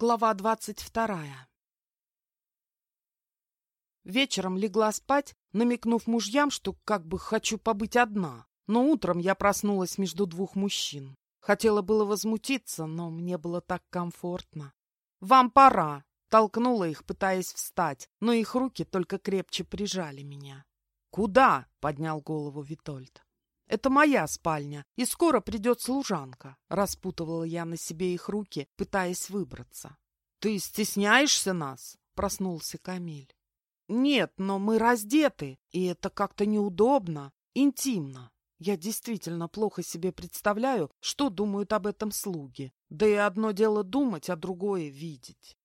Глава двадцать вторая Вечером легла спать, намекнув мужьям, что как бы хочу побыть одна. Но утром я проснулась между двух мужчин. Хотела было возмутиться, но мне было так комфортно. «Вам пора!» — толкнула их, пытаясь встать, но их руки только крепче прижали меня. «Куда?» — поднял голову Витольд. «Это моя спальня, и скоро придет служанка», — распутывала я на себе их руки, пытаясь выбраться. «Ты стесняешься нас?» — проснулся Камиль. «Нет, но мы раздеты, и это как-то неудобно, интимно. Я действительно плохо себе представляю, что думают об этом слуги. Да и одно дело думать, а другое — видеть.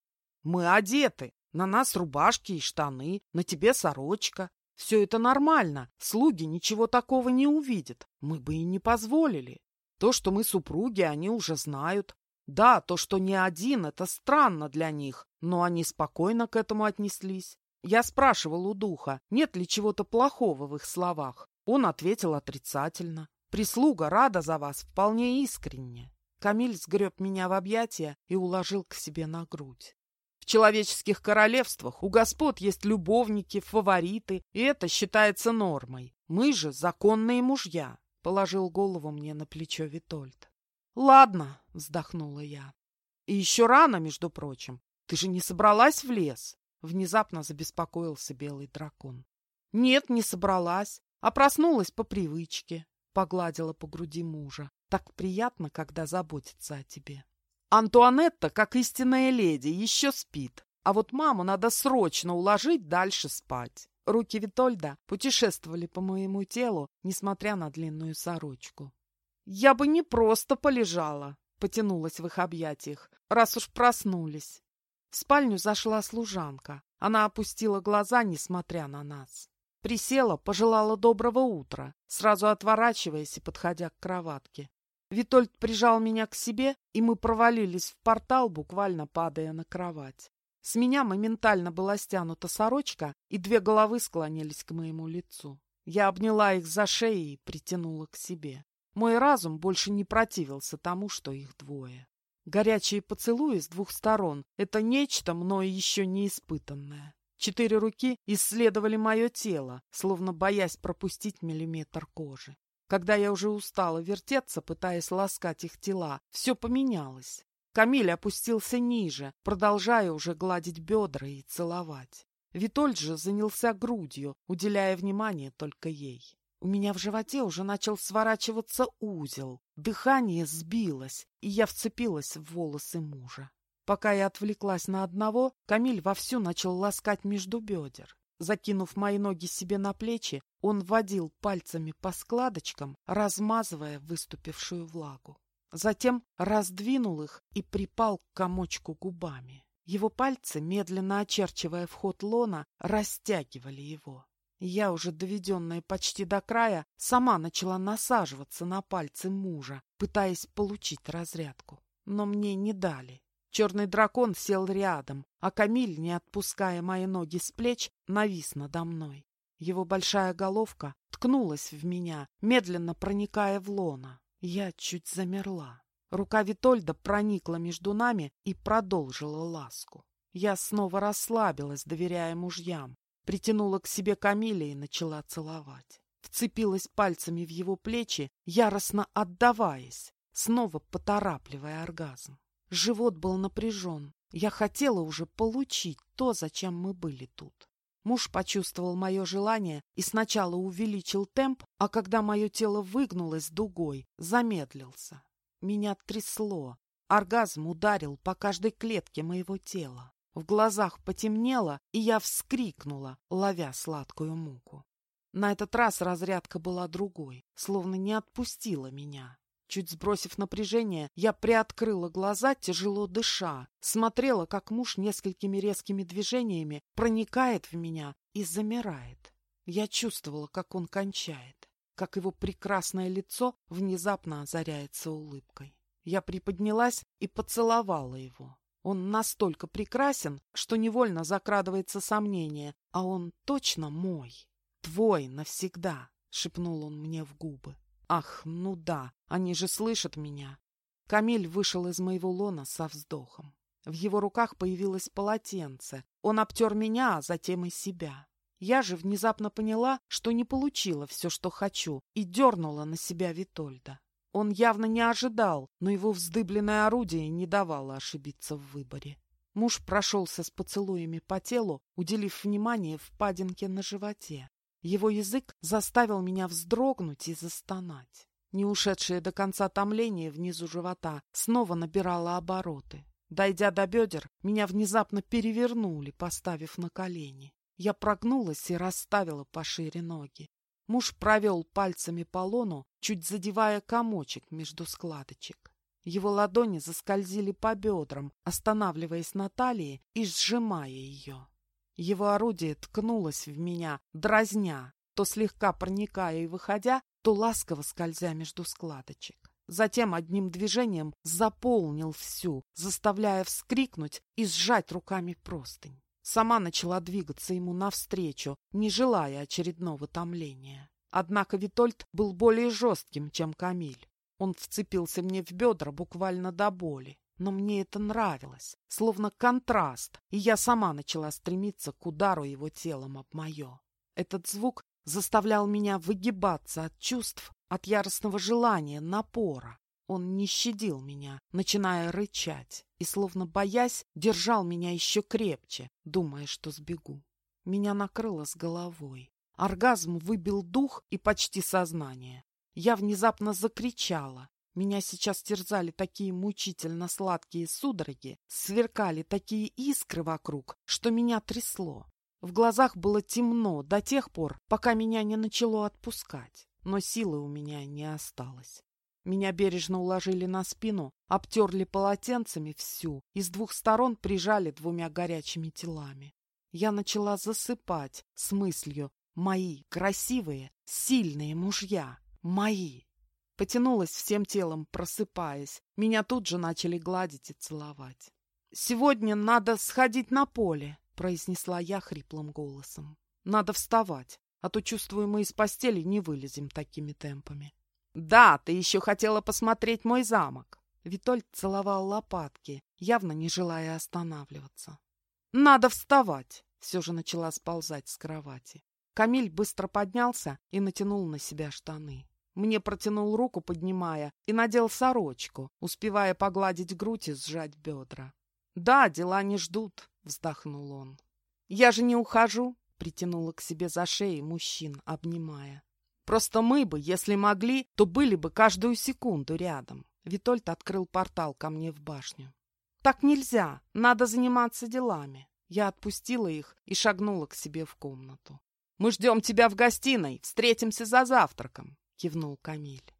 Мы одеты, на нас рубашки и штаны, на тебе сорочка. Все это нормально, слуги ничего такого не увидят, мы бы и не позволили. То, что мы супруги, они уже знают. Да, то, что не один, это странно для них, но они спокойно к этому отнеслись. Я спрашивал у духа, нет ли чего-то плохого в их словах. Он ответил отрицательно. Прислуга рада за вас вполне искренне. Камиль сгреб меня в объятия и уложил к себе на грудь. В человеческих королевствах у господ есть любовники, фавориты, и это считается нормой. Мы же законные мужья, — положил голову мне на плечо Витольд. — Ладно, — вздохнула я. — И еще рано, между прочим. Ты же не собралась в лес? Внезапно забеспокоился белый дракон. — Нет, не собралась, а проснулась по привычке. Погладила по груди мужа. Так приятно, когда заботится о тебе. Антуанетта, как истинная леди, еще спит, а вот маму надо срочно уложить дальше спать. Руки Витольда путешествовали по моему телу, несмотря на длинную сорочку. «Я бы не просто полежала», — потянулась в их объятиях, раз уж проснулись. В спальню зашла служанка. Она опустила глаза, несмотря на нас. Присела, пожелала доброго утра, сразу отворачиваясь и подходя к кроватке. Витольд прижал меня к себе, и мы провалились в портал, буквально падая на кровать. С меня моментально была стянута сорочка, и две головы склонились к моему лицу. Я обняла их за шеи и притянула к себе. Мой разум больше не противился тому, что их двое. Горячие поцелуи с двух сторон — это нечто мною еще не испытанное. Четыре руки исследовали мое тело, словно боясь пропустить миллиметр кожи. Когда я уже устала вертеться, пытаясь ласкать их тела, все поменялось. Камиль опустился ниже, продолжая уже гладить бедра и целовать. Витольд же занялся грудью, уделяя внимание только ей. У меня в животе уже начал сворачиваться узел, дыхание сбилось, и я вцепилась в волосы мужа. Пока я отвлеклась на одного, Камиль вовсю начал ласкать между бедер. Закинув мои ноги себе на плечи, он водил пальцами по складочкам, размазывая выступившую влагу. Затем раздвинул их и припал к комочку губами. Его пальцы, медленно очерчивая вход лона, растягивали его. Я, уже доведенная почти до края, сама начала насаживаться на пальцы мужа, пытаясь получить разрядку. Но мне не дали. Черный дракон сел рядом, а Камиль, не отпуская мои ноги с плеч, навис надо мной. Его большая головка ткнулась в меня, медленно проникая в лона. Я чуть замерла. Рука Витольда проникла между нами и продолжила ласку. Я снова расслабилась, доверяя мужьям. Притянула к себе Камиля и начала целовать. Вцепилась пальцами в его плечи, яростно отдаваясь, снова поторапливая оргазм. Живот был напряжен. Я хотела уже получить то, зачем мы были тут. Муж почувствовал мое желание и сначала увеличил темп, а когда мое тело выгнулось дугой, замедлился. Меня трясло. Оргазм ударил по каждой клетке моего тела. В глазах потемнело, и я вскрикнула, ловя сладкую муку. На этот раз разрядка была другой, словно не отпустила меня. Чуть сбросив напряжение, я приоткрыла глаза, тяжело дыша, смотрела, как муж несколькими резкими движениями проникает в меня и замирает. Я чувствовала, как он кончает, как его прекрасное лицо внезапно озаряется улыбкой. Я приподнялась и поцеловала его. Он настолько прекрасен, что невольно закрадывается сомнение, а он точно мой. «Твой навсегда», — шепнул он мне в губы. Ах, ну да, они же слышат меня. Камиль вышел из моего лона со вздохом. В его руках появилось полотенце. Он обтер меня, а затем и себя. Я же внезапно поняла, что не получила все, что хочу, и дернула на себя Витольда. Он явно не ожидал, но его вздыбленное орудие не давало ошибиться в выборе. Муж прошелся с поцелуями по телу, уделив внимание впадинке на животе. Его язык заставил меня вздрогнуть и застонать. Не ушедшее до конца томление внизу живота снова набирало обороты. Дойдя до бедер, меня внезапно перевернули, поставив на колени. Я прогнулась и расставила пошире ноги. Муж провел пальцами по лону, чуть задевая комочек между складочек. Его ладони заскользили по бедрам, останавливаясь на талии и сжимая ее. Его орудие ткнулось в меня, дразня, то слегка проникая и выходя, то ласково скользя между складочек. Затем одним движением заполнил всю, заставляя вскрикнуть и сжать руками простынь. Сама начала двигаться ему навстречу, не желая очередного томления. Однако Витольд был более жестким, чем Камиль. Он вцепился мне в бедра буквально до боли. Но мне это нравилось, словно контраст, и я сама начала стремиться к удару его телом об мое. Этот звук заставлял меня выгибаться от чувств, от яростного желания, напора. Он не щадил меня, начиная рычать, и, словно боясь, держал меня еще крепче, думая, что сбегу. Меня накрыло с головой. Оргазм выбил дух и почти сознание. Я внезапно закричала. Меня сейчас терзали такие мучительно сладкие судороги, сверкали такие искры вокруг, что меня трясло. В глазах было темно до тех пор, пока меня не начало отпускать, но силы у меня не осталось. Меня бережно уложили на спину, обтерли полотенцами всю и с двух сторон прижали двумя горячими телами. Я начала засыпать с мыслью «Мои красивые, сильные мужья, мои!» Потянулась всем телом, просыпаясь. Меня тут же начали гладить и целовать. «Сегодня надо сходить на поле», — произнесла я хриплым голосом. «Надо вставать, а то, чувствую, мы из постели не вылезем такими темпами». «Да, ты еще хотела посмотреть мой замок!» Витольд целовал лопатки, явно не желая останавливаться. «Надо вставать!» Все же начала сползать с кровати. Камиль быстро поднялся и натянул на себя штаны. Мне протянул руку, поднимая, и надел сорочку, успевая погладить грудь и сжать бедра. «Да, дела не ждут», — вздохнул он. «Я же не ухожу», — притянула к себе за шею мужчин, обнимая. Просто мы бы, если могли, то были бы каждую секунду рядом. Витольд открыл портал ко мне в башню. Так нельзя, надо заниматься делами. Я отпустила их и шагнула к себе в комнату. «Мы ждем тебя в гостиной, встретимся за завтраком», — кивнул Камиль.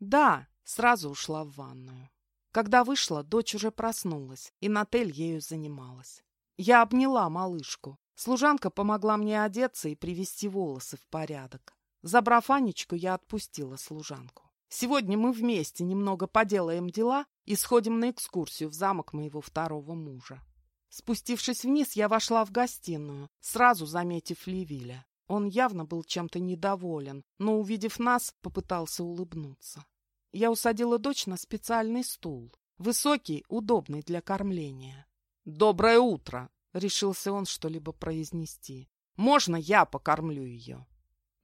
«Да», — сразу ушла в ванную. Когда вышла, дочь уже проснулась, и Натель ею занималась. Я обняла малышку. Служанка помогла мне одеться и привести волосы в порядок. Забрав Анечку, я отпустила служанку. Сегодня мы вместе немного поделаем дела и сходим на экскурсию в замок моего второго мужа. Спустившись вниз, я вошла в гостиную, сразу заметив Ливиля. Он явно был чем-то недоволен, но, увидев нас, попытался улыбнуться. Я усадила дочь на специальный стул, высокий, удобный для кормления. «Доброе утро!» — решился он что-либо произнести. «Можно я покормлю ее?»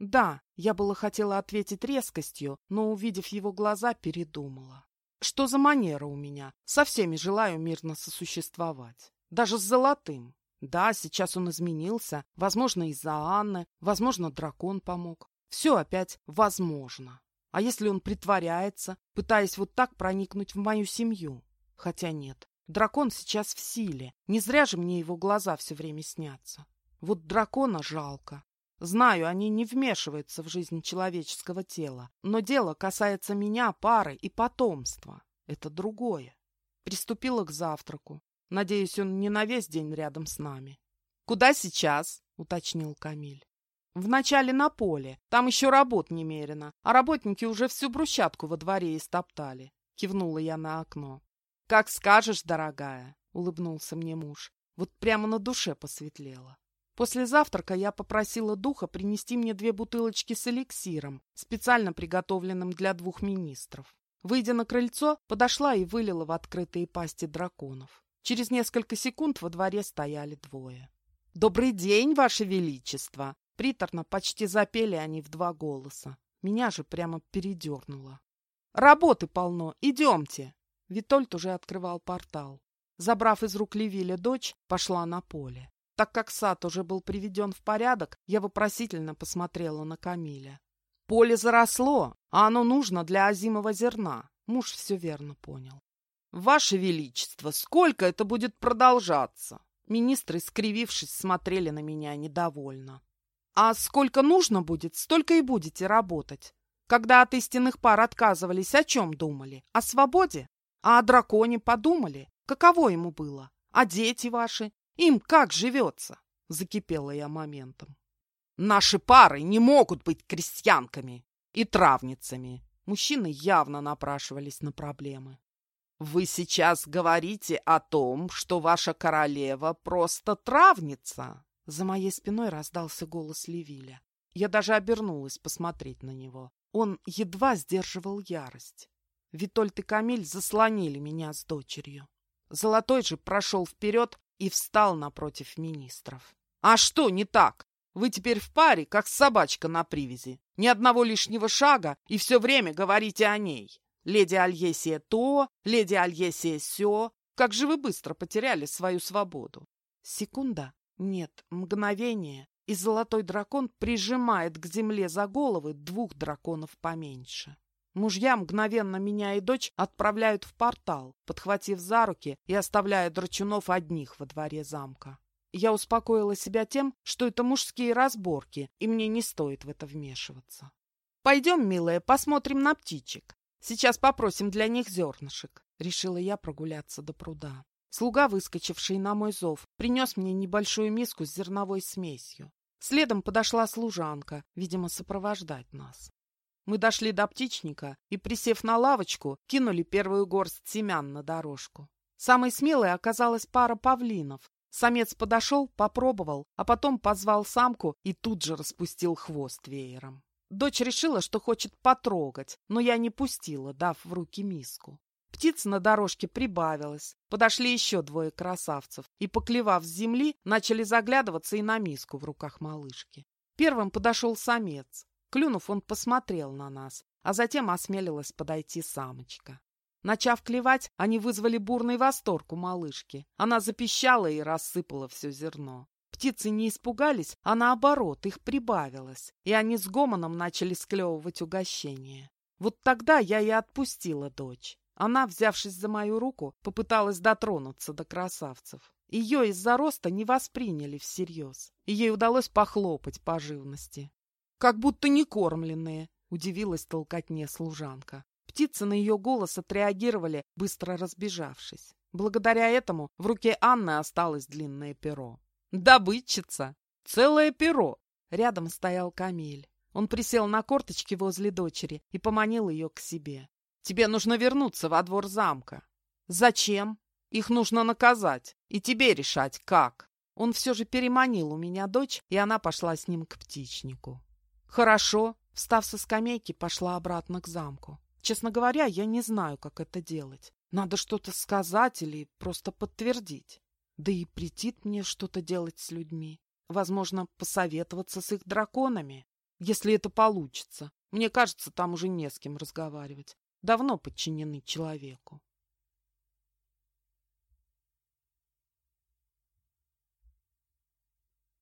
Да, я было хотела ответить резкостью, но, увидев его глаза, передумала. Что за манера у меня? Со всеми желаю мирно сосуществовать. Даже с золотым. Да, сейчас он изменился. Возможно, из-за Анны. Возможно, дракон помог. Все опять возможно. А если он притворяется, пытаясь вот так проникнуть в мою семью? Хотя нет. Дракон сейчас в силе. Не зря же мне его глаза все время снятся. Вот дракона жалко. Знаю, они не вмешиваются в жизнь человеческого тела, но дело касается меня, пары и потомства. Это другое. Приступила к завтраку. Надеюсь, он не на весь день рядом с нами. «Куда сейчас?» — уточнил Камиль. «Вначале на поле. Там еще работ немерено, а работники уже всю брусчатку во дворе истоптали», — кивнула я на окно. «Как скажешь, дорогая», — улыбнулся мне муж. Вот прямо на душе посветлело. После завтрака я попросила духа принести мне две бутылочки с эликсиром, специально приготовленным для двух министров. Выйдя на крыльцо, подошла и вылила в открытые пасти драконов. Через несколько секунд во дворе стояли двое. «Добрый день, Ваше Величество!» Приторно почти запели они в два голоса. Меня же прямо передернуло. «Работы полно, идемте!» Витольд уже открывал портал. Забрав из рук Левиля дочь, пошла на поле. Так как сад уже был приведен в порядок, я вопросительно посмотрела на Камиля. Поле заросло, а оно нужно для озимого зерна. Муж все верно понял. «Ваше Величество, сколько это будет продолжаться?» Министры, скривившись, смотрели на меня недовольно. «А сколько нужно будет, столько и будете работать. Когда от истинных пар отказывались, о чем думали? О свободе? А о драконе подумали? Каково ему было? А дети ваши? Им как живется?» Закипела я моментом. «Наши пары не могут быть крестьянками и травницами». Мужчины явно напрашивались на проблемы. Вы сейчас говорите о том, что ваша королева просто травница. За моей спиной раздался голос Левиля. Я даже обернулась посмотреть на него. Он едва сдерживал ярость. Витольд и Камиль заслонили меня с дочерью. Золотой же прошел вперед и встал напротив министров. «А что не так? Вы теперь в паре, как собачка на привязи. Ни одного лишнего шага, и все время говорите о ней. Леди Альесия то, леди Альесия сё. Как же вы быстро потеряли свою свободу. Секунда, нет, мгновение, и золотой дракон прижимает к земле за головы двух драконов поменьше. Мужья мгновенно меня и дочь отправляют в портал, подхватив за руки и оставляя драчунов одних во дворе замка. Я успокоила себя тем, что это мужские разборки, и мне не стоит в это вмешиваться. «Пойдем, милая, посмотрим на птичек. Сейчас попросим для них зернышек. Решила я прогуляться до пруда. Слуга, выскочивший на мой зов, принес мне небольшую миску с зерновой смесью. Следом подошла служанка, видимо, сопровождать нас. Мы дошли до птичника и, присев на лавочку, кинули первую горсть семян на дорожку. Самой смелой оказалась пара павлинов. Самец подошел, попробовал, а потом позвал самку и тут же распустил хвост веером. Дочь решила, что хочет потрогать, но я не пустила, дав в руки миску. Птиц на дорожке прибавилось. Подошли еще двое красавцев и, поклевав с земли, начали заглядываться и на миску в руках малышки. Первым подошел самец. Клюнув, он посмотрел на нас, а затем осмелилась подойти самочка. Начав клевать, они вызвали бурный восторг у малышки. Она запищала и рассыпала все зерно. Птицы не испугались, а наоборот, их прибавилось, и они с гомоном начали склевывать угощение. Вот тогда я и отпустила дочь. Она, взявшись за мою руку, попыталась дотронуться до красавцев. Ее из-за роста не восприняли всерьез, и ей удалось похлопать по живности. «Как будто не кормленные», — удивилась толкотне служанка. Птицы на ее голос отреагировали, быстро разбежавшись. Благодаря этому в руке Анны осталось длинное перо. Добытчица! Целое перо!» Рядом стоял Камиль. Он присел на корточки возле дочери и поманил ее к себе. «Тебе нужно вернуться во двор замка». «Зачем?» «Их нужно наказать, и тебе решать, как». Он все же переманил у меня дочь, и она пошла с ним к птичнику. «Хорошо». Встав со скамейки, пошла обратно к замку. Честно говоря, я не знаю, как это делать. Надо что-то сказать или просто подтвердить. Да и претит мне что-то делать с людьми. Возможно, посоветоваться с их драконами, если это получится. Мне кажется, там уже не с кем разговаривать. Давно подчинены человеку.